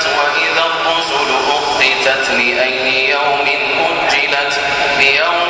وإذا الرسل أقتت لأي يوم أجلت ليوم